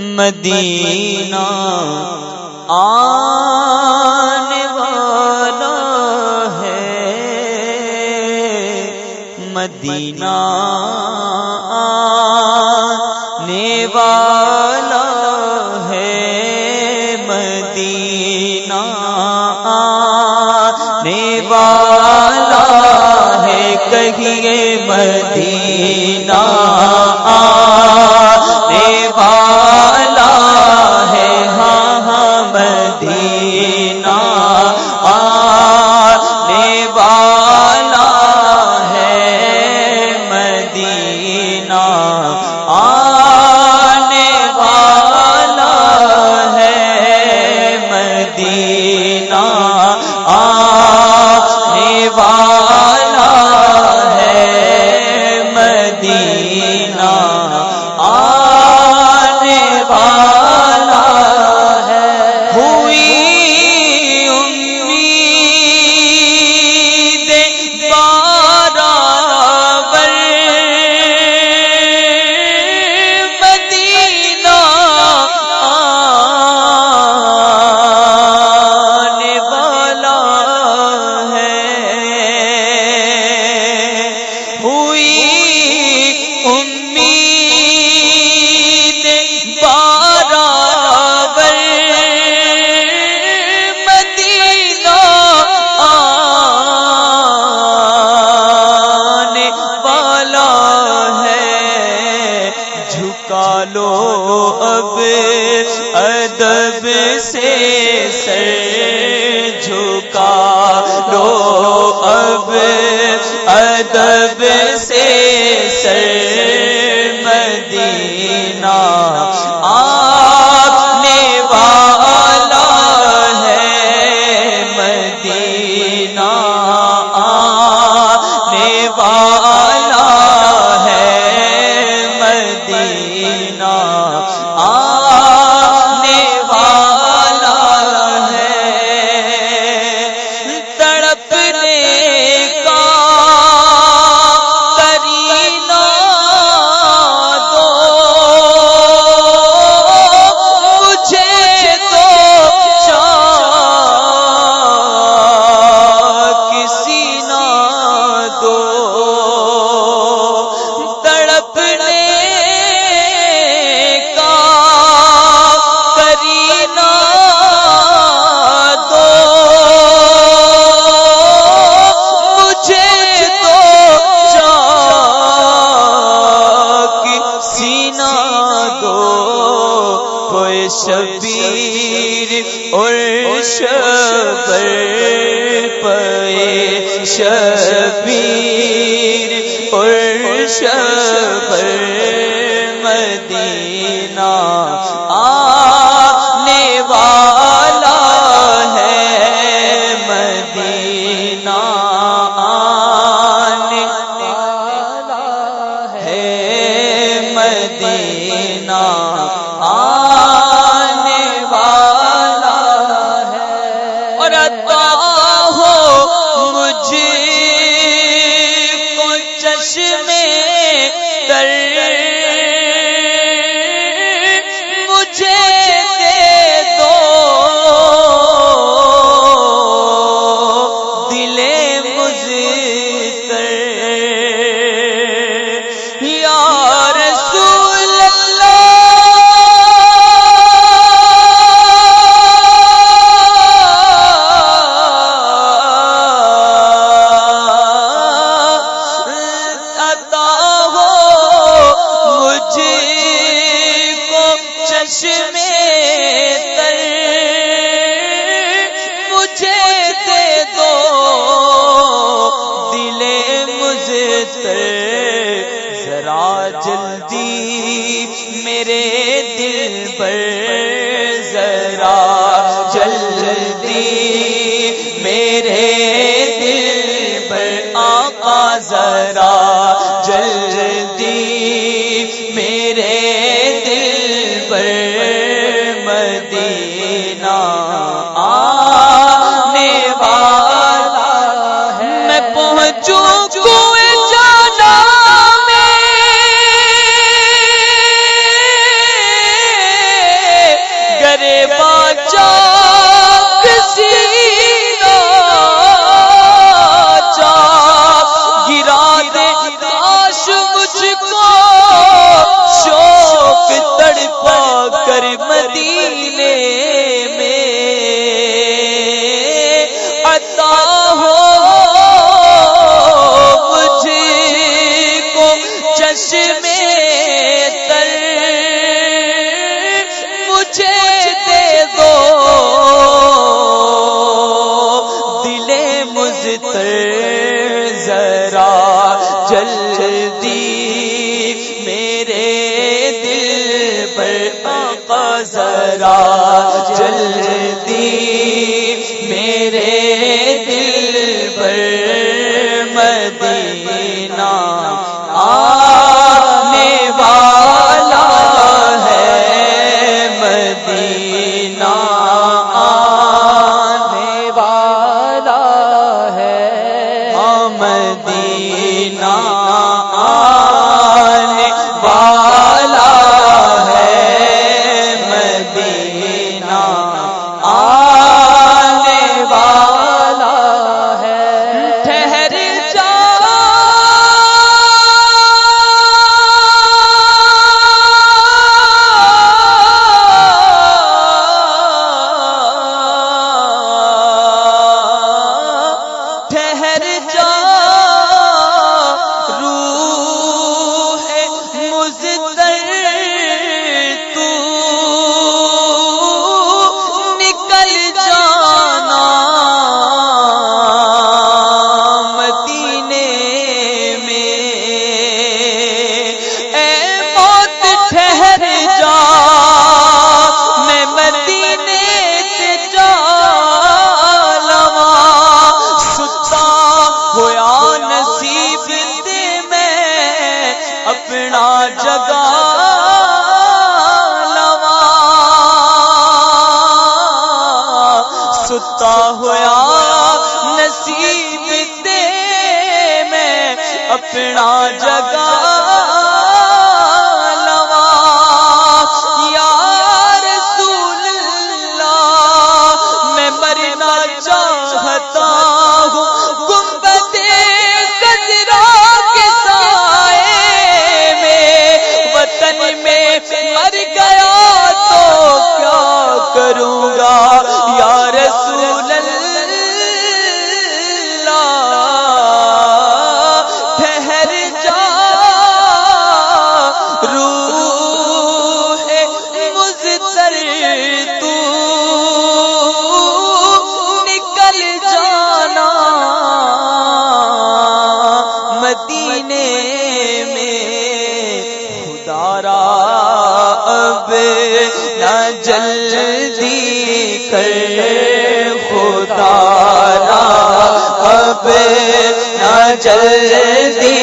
مدینہ آنے والا ہے۔ مدینہ آنے والا کہیے پے شبیر اور مدینہ آنے والا ہے مدینہ آنے والا ہے مدینہ میرے گہرا اپنا جگہ لوا ستا ہوا نصیب دے میں اپنا جگہ چاہتا پہ نہ چلتی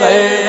گئے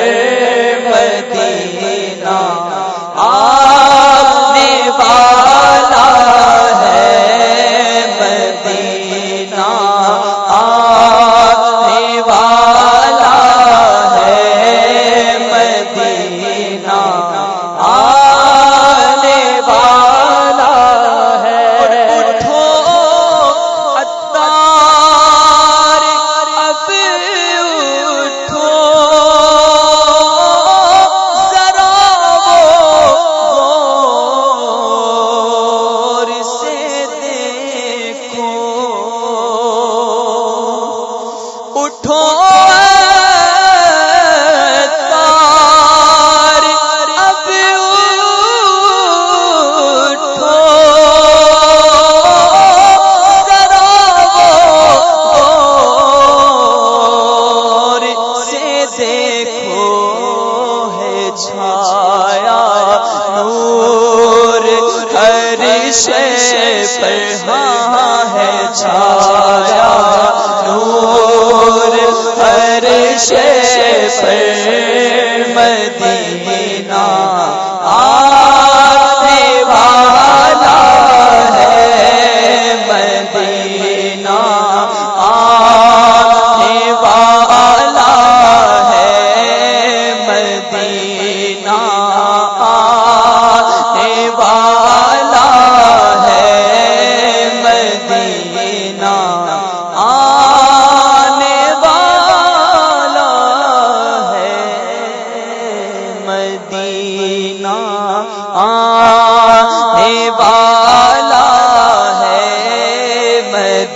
فرش پر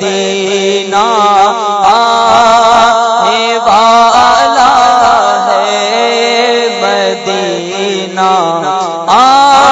مدینہ آنے والا ہے۔ مدینہ آ